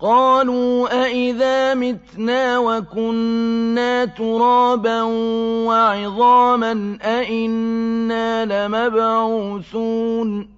قَالُوا أَإِذَا مِتْنَا وَكُنَّا تُرَابًا وَعِظَامًا أَإِنَّا لَمَبْعُوثُونَ